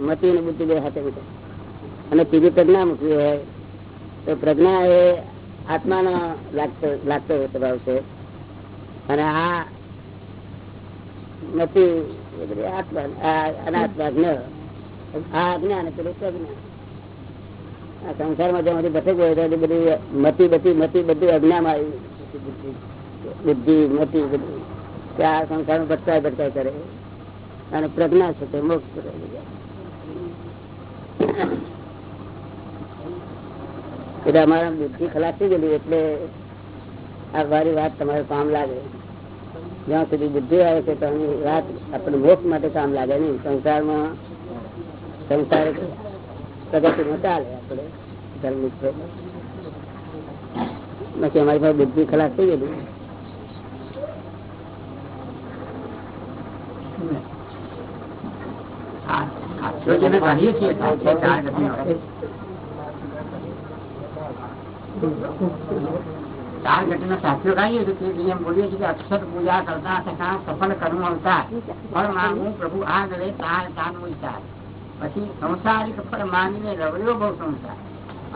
મતી અને બુદ્ધિ પ્રજ્ઞા મૂકવી હોય, તો લાગતો લાગતો સ્વભાવ છે. અને આ બધી આત્મા, આ અજ્ઞાન પેલું પ્રજ્ઞા. સંસારમાં જ્યાંથી ભટક હોય ત્યાંથી બધી મતી બધી મતી, બધું અજ્ઞામાં બુદ્ધિ બુદ્ધિ મતી બધું કે આ સંસાર ભટકાય ભટકાય કરે. અને પ્રજ્ઞા છે તે મોક્ષ એટલે અમારા બુદ્ધિ ખલાસી ગયેલી એટલે આ મારી વાત તમારે કામ લાગે. જ્યાં સુધી બુદ્ધિ આવે છે તો વાત આપણે મોક્ષ માટે કામ લાગે નહીં. સંસારમાં સંસાર પ્રગતિમાં ચાલે આપણે. ધર્મ બાકી અમારી પાસે બુદ્ધિ ખલાસ થઈ ગયેલી હા, સાચો જેને કહીએ છીએ, સાચે ચાર ઘટના સાથીઓ કહીએ તો તે જેમ બોલીએ છીએ કે અક્ષર પૂજા કરતા થતા સફળ કર્મ અવતાર. પણ હું પ્રભુ આ ગળે તાર તારનો વિચાર પછી સંસારિક ફળ માનીને રવડ્યો બહુ સંસાર.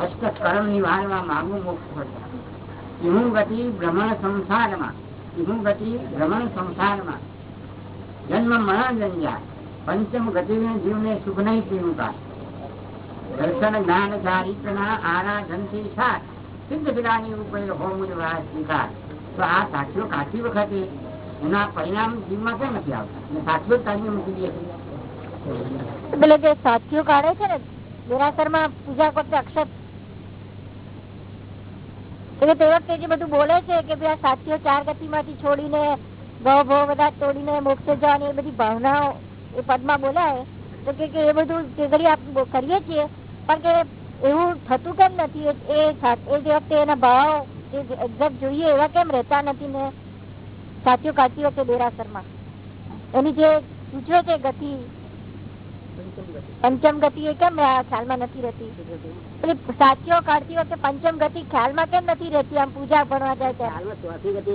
અષ્ટ કર્મ નિવારવા માંગવું મોક્ષ પડતા ઇહું ગતિ ભ્રમણ સંસારમાં. ઇહું ગતિ ભ્રમણ સંસારમાં. જન્મ મરણ જંજાર પંચમ ગતિ જીવને સુખ નહીં પીવું દર્શન, જ્ઞાન ચારિત્રના આરાધનથી સાર. સિદ્ધ પિતાની ઉપર હોમ સ્વીકાર તો આ સાક્ષીઓ કાચી વખતે એના પરિણામ જીવમાં કેમ નથી આવતા? સાક્ષીઓ તાજી મૂકી દે એટલે જે સાથીઓ કાઢે છે ને દેરાસરમાં પૂજા કરતા અક્ષત. એટલે તે વખતે જે બધું બોલે છે કે ભાઈ આ સાચીઓ ચાર ગતિ માંથી છોડીને ભાવ ભાવ બધા તોડીને મોક્ષે જવાની એ બધી ભાવનાઓ એ પદમાં બોલાય, તો કે એ બધું આપણે કરીએ છીએ, પણ કે એવું થતું કેમ નથી? એ- એ જે વખતે એના ભાવ એક્ઝેક્ટ જોઈએ એવા કેમ રહેતા નથી ને સાચું કાચી વખતે દેરાસરમાં? એની જે સૂચવે છે ગતિ પંચમ ગતિ એ કેમ? આ ખ્યાલમાં નથી રહેતી. સાચીઓ કાઢતી વખતે પંચમ ગતિ ખ્યાલમાં કેમ નથી રહેતી? આમ પૂજા ભણવા જાય ત્યારે. ચોથી ગતિ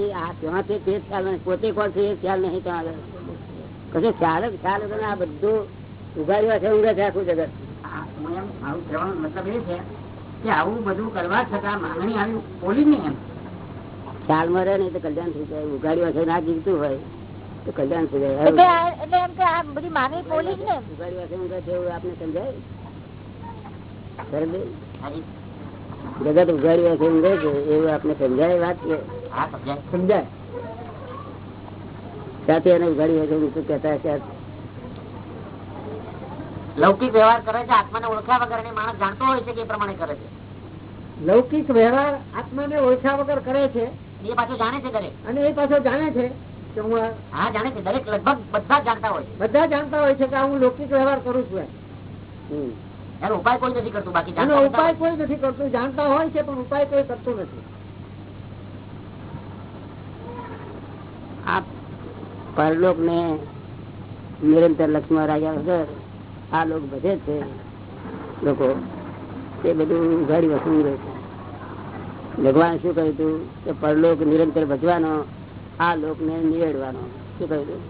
છે તે ખ્યાલ નહીં. પોતે કોણ છે એ ખ્યાલ નહીં ત્યાં કશું ખ્યાલ જ ખ્યાલ વગર આ બધું ઉગાડ્યું છે ઊંઘે છે આખું જગત. આવું કહેવાનો મતલબ એ છે કે આવું બધું કરવા છતાં માંગણી આવી બોલી નહીં એમ. ખ્યાલમાં રહે નહીં તો કલ્યાણ થઈ જાય. ઉગાડ્યું છે ના જીવતું હોય. તો કલ્યાણ થઈ એટલે એમ કે આ બધી માનવી બોલી ને? ઉગાડ્યું હશે ઊંઘે છે આપને સમજાય? જગત ઉઘાડી હશે ઊંઘે છે એવું આપને સમજાય વાત કે? સમજાય. સમજાય? સાથે એને ઉઘાડી હશે ઊંઘ કહેતા છે લૌકિક વ્યવહાર કરે છે આત્માને ઓળખ્યા વગર એને માણસ જાણતો હોય છે કે એ પ્રમાણે કરે છે. લૌકિક વ્યવહાર આત્માને ઓળખ્યા વગર કરે છે. એ પાછું જાણે છે કરે અને એ પાછો જાણે છે. કે હું હા જાણે છે દરેક લગભગ બધા જાણતા હોય. બધા જાણતા હોય છે કે હું લૌકિક વ્યવહાર કરું છું એનો ઉપાય કોઈ નથી કરતું બાકી એનો ઉપાય કોઈ નથી કરતું જાણતા હોય છે પણ ઉપાય કોઈ કરતું નથી. આ પરલોક ને નિરંતર લક્ષ્મણ રાજા વગર આ લોક બધે છે. લોકો તે બધું ઉઘાડી વસવું રહે છે. ભગવાન શું કહ્યું હતું? કે પરલોક નિરંતર ભજવાનો આ લોક ને નિવેડવાનો શું કહ્યું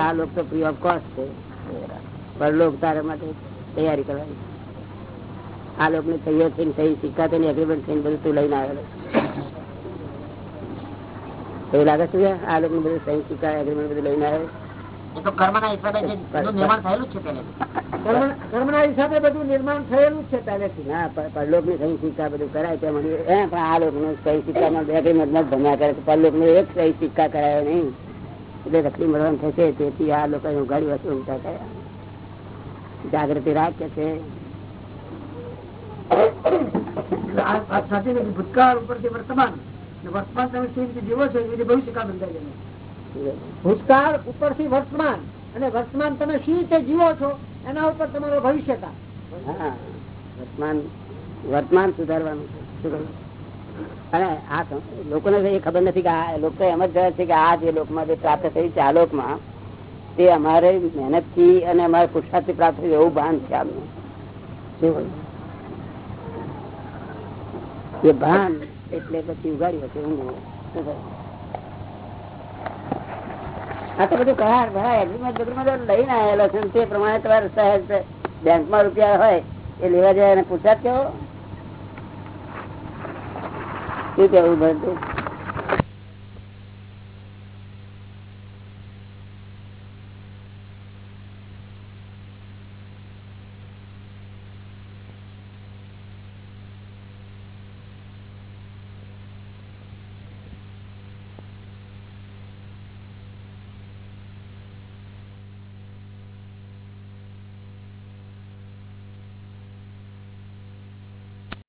આ લોક તો ફ્રી ઓફ કોસ્ટ છે. પરલોક તારા માટે તૈયારી કરવાની આ લોક ને તૈયાર થઈને સહી સિક્કા થઈને એગ્રીમેન્ટ થઈને બધું તું લઈને આવેલો એવું લાગે છે કે આ લોકો બધું સહી સિક્કા એગ્રીમેન્ટ બધું લઈને આવે એ તો કર્મના હિસાબે નિર્માણ થયેલું છે. કર્મ- કર્મના હિસાબે બધું નિર્માણ થયેલું છે પહેલેથી. ના પરલોકની સહી સિક્કા બધું કરાય ત્યાં મને એ પણ આ લોકો સહી સિક્કા માં એગ્રીમેન્ટમાં જ ભમ્યા કરે છે. પરલોકનું એક સહી સિક્કા કરાયો નહીં. એટલે રખડી મળવાનું થશે તેથી આ લોકો ઉઘાડી વસ્તુ ઉમટા કર્યા. જાગૃતિ રાખે છે. ભૂતકાળ ઉપરથી વર્તમાન. વર્તમાન તમે કેવી રીતે જીવો છો એવી રીતે ભવિષ્યકાળ બંધાય ભૂતકાળ ઉપરથી વર્તમાન. અને વર્તમાન તમે શી રીતે જીવો છો? એના ઉપર તમારો ભવિષ્યકાળ વર્તમાન વર્તમાન સુધારવાનું? અને આ લોકોને એ ખબર નથી કે આ, લોકો એમ જ છે કે આ જે લોકમાં જે પ્રાપ્ત થયું છે, આ લોકમાં, તે અમારે મહેનતથી અને અમારે પુરુષાર્થથી પ્રાપ્ત થયું એવું ભાન છે આમનું. એ ભાન એટલે પછી ઉગાડ્યું હતું ઊંઘ? આ તો બધું કરાર ભરાય. એગ્રીમેન્ટ બેગ્રીમેન્ટ લઈને આવેલો છે. તે પ્રમાણે તમારે સહેજ બેંકમાં રૂપિયા હોય એ લેવા જાય એને પૂછાત કેવો? શું કેવું ભરતું